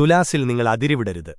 തുലാസിൽ നിങ്ങൾ അതിരിവിടരുത്